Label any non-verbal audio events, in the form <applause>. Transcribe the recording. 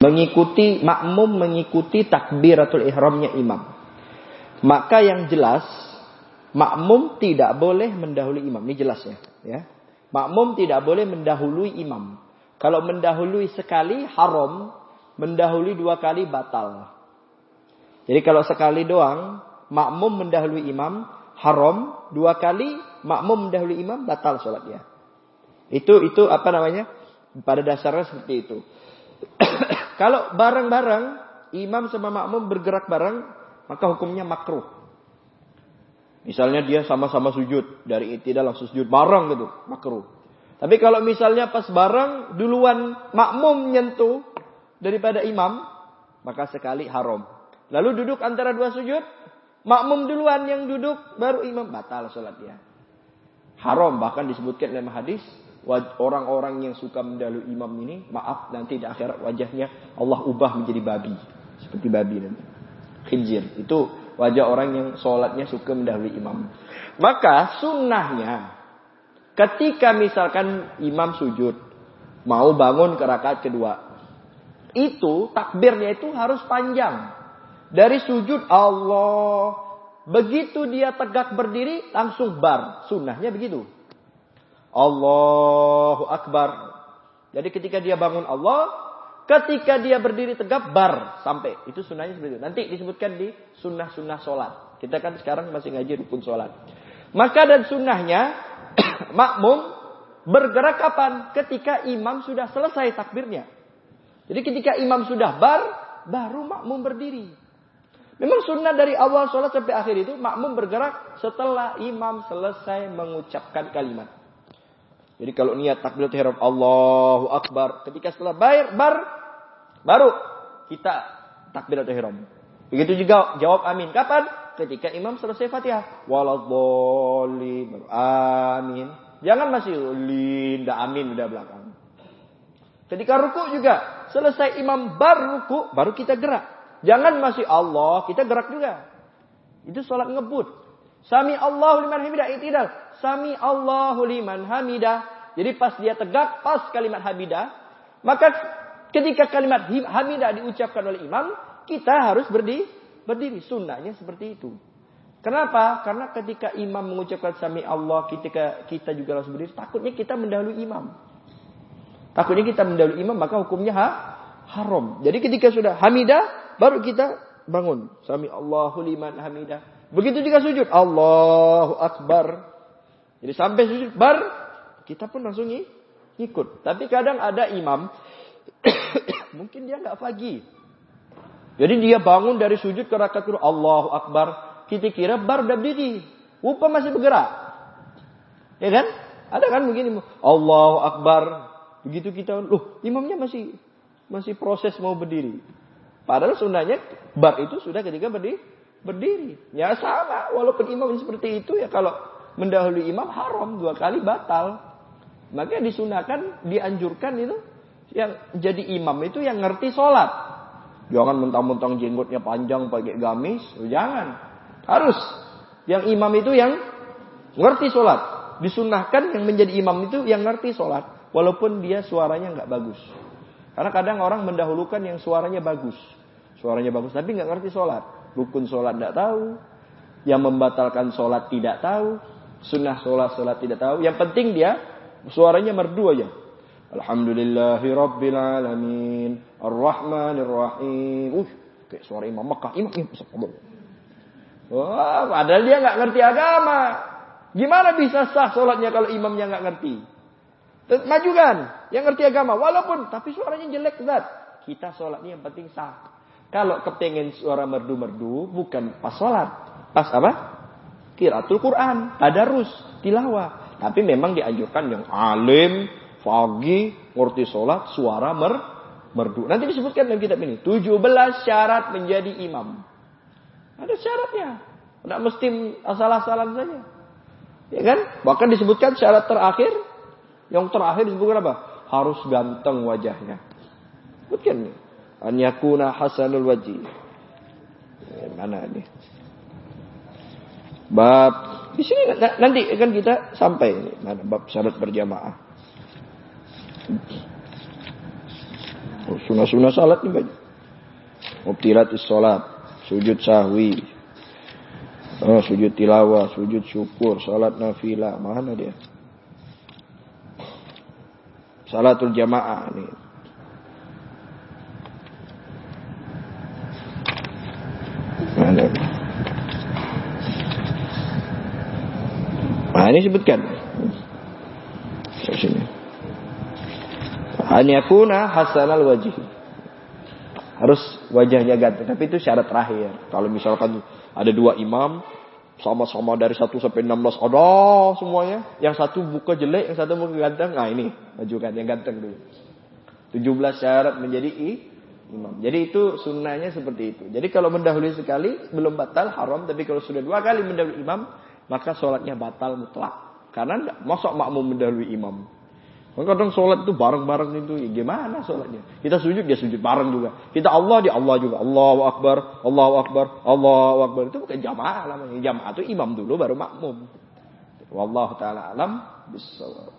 Mengikuti makmum mengikuti takbiratul ihramnya imam. Maka yang jelas makmum tidak boleh mendahului imam. Ini jelas ya, ya. Makmum tidak boleh mendahului imam. Kalau mendahului sekali haram, mendahului dua kali batal. Jadi kalau sekali doang makmum mendahului imam haram, dua kali makmum mendahului imam batal sholatnya. Itu itu apa namanya? Pada dasarnya seperti itu. <coughs> Kalau bareng-bareng, imam sama makmum bergerak bareng, maka hukumnya makruh. Misalnya dia sama-sama sujud, dari tidak langsung sujud bareng gitu, makruh. Tapi kalau misalnya pas bareng, duluan makmum nyentuh daripada imam, maka sekali haram. Lalu duduk antara dua sujud, makmum duluan yang duduk, baru imam batal sholatnya. Haram bahkan disebutkan dalam hadis orang-orang yang suka mendahului imam ini, maaf nanti di akhirat wajahnya Allah ubah menjadi babi. Seperti babi nanti. Khinzir. Itu wajah orang yang sholatnya suka mendahului imam. Maka sunnahnya, ketika misalkan imam sujud, mau bangun ke rakaat kedua, itu takbirnya itu harus panjang. Dari sujud Allah, begitu dia tegak berdiri langsung bar. Sunnahnya begitu. Allahu Akbar. Jadi ketika dia bangun Allah, ketika dia berdiri tegap bar sampai. Itu sunnahnya seperti itu. Nanti disebutkan di sunnah-sunnah sholat. Kita kan sekarang masih ngaji rukun sholat. Maka dan sunnahnya <coughs> makmum bergerak kapan? Ketika imam sudah selesai takbirnya. Jadi ketika imam sudah bar, baru makmum berdiri. Memang sunnah dari awal sholat sampai akhir itu makmum bergerak setelah imam selesai mengucapkan kalimat. Jadi kalau niat takbiratul ihram Allahu Akbar, ketika setelah bayar bar baru kita takbiratul ihram. Begitu juga jawab amin. Kapan? Ketika imam selesai Fatihah. Waladhdallin. Amin. Jangan masih linda amin udah belakang. Ketika ruku juga selesai imam bar ruku baru kita gerak. Jangan masih Allah, kita gerak juga. Itu sholat ngebut. Sami Allahu liman hamidah itidal. Sami Allahu liman hamidah. Jadi pas dia tegak, pas kalimat hamidah. Maka ketika kalimat hamidah diucapkan oleh imam, kita harus berdiri. Berdiri. Sunnahnya seperti itu. Kenapa? Karena ketika imam mengucapkan sami Allah, ketika kita juga harus berdiri, takutnya kita mendahului imam. Takutnya kita mendahului imam, maka hukumnya ha, haram. Jadi ketika sudah hamidah, baru kita bangun. Sami Allahu liman hamidah. Begitu juga sujud. Allahu Akbar. Jadi sampai sujud bar, kita pun langsung ikut. Tapi kadang ada imam, <coughs> mungkin dia nggak pagi. Jadi dia bangun dari sujud ke rakaat kedua. Allahu Akbar. Kita kira bar berdiri. Rupa masih bergerak. Ya kan? Ada kan begini. Allahu Akbar. Begitu kita, loh imamnya masih masih proses mau berdiri. Padahal sunnahnya bar itu sudah ketika berdiri. Berdiri. Ya sama. Walaupun imam seperti itu ya kalau mendahului imam haram dua kali batal. Maka disunahkan, dianjurkan itu yang jadi imam itu yang ngerti sholat. Jangan mentang-mentang jenggotnya panjang pakai gamis, jangan. Harus yang imam itu yang ngerti sholat. Disunahkan yang menjadi imam itu yang ngerti sholat, walaupun dia suaranya nggak bagus. Karena kadang orang mendahulukan yang suaranya bagus, suaranya bagus tapi nggak ngerti sholat. Rukun sholat tidak tahu, yang membatalkan sholat tidak tahu, sunnah sholat sholat tidak tahu. Yang penting dia suaranya merdu aja. Alhamdulillahi Rabbil Alamin. Ar-Rahmanir. Uh, kayak suara Imam Mekah. Imam, imam. Wah, padahal dia nggak ngerti agama. Gimana bisa sah sholatnya kalau imamnya nggak ngerti? Majukan yang ngerti agama. Walaupun, tapi suaranya jelek zat. Kita sholatnya yang penting sah. Kalau kepengen suara merdu-merdu, bukan pas sholat. Pas apa? Kiratul Quran. Tadarus. Tilawah. Tapi memang dianjurkan yang alim, fagi, ngerti sholat, suara mer, merdu. Nanti disebutkan dalam kitab ini. 17 syarat menjadi imam. Ada syaratnya. Tidak mesti asal-asalan saja. Ya kan? Bahkan disebutkan syarat terakhir. Yang terakhir disebutkan apa? Harus ganteng wajahnya. Sebutkan nih. An yakuna hasanul wajih. Eh, mana ini? Bab di sini nanti kan kita sampai mana bab syarat berjamaah. Oh, sunnah-sunnah salat ini banyak. Mubtilatis salat, sujud sahwi, oh, sujud tilawah, sujud syukur, salat nafilah, mana dia? Salatul jamaah ini. Mana? Nah, ini sebutkan. Sini. Yakuna hasanal wajih. Harus wajahnya ganteng. Tapi itu syarat terakhir. Kalau misalkan ada dua imam, sama-sama dari 1 sampai 16 ada semuanya. Yang satu buka jelek, yang satu buka ganteng. Nah ini, majukan yang ganteng dulu. 17 syarat menjadi imam. Jadi itu sunnahnya seperti itu. Jadi kalau mendahului sekali belum batal haram, tapi kalau sudah dua kali mendahului imam, maka sholatnya batal mutlak. Karena enggak, masuk makmum mendahului imam. Kadang sholat itu bareng-bareng itu, ya gimana sholatnya? Kita sujud, dia sujud bareng juga. Kita Allah, dia Allah juga. Allahu Akbar, Allahu Akbar, Allahu Akbar. Itu bukan jamaah namanya. Jamaah itu imam dulu, baru makmum. Wallahu ta'ala alam bisawab.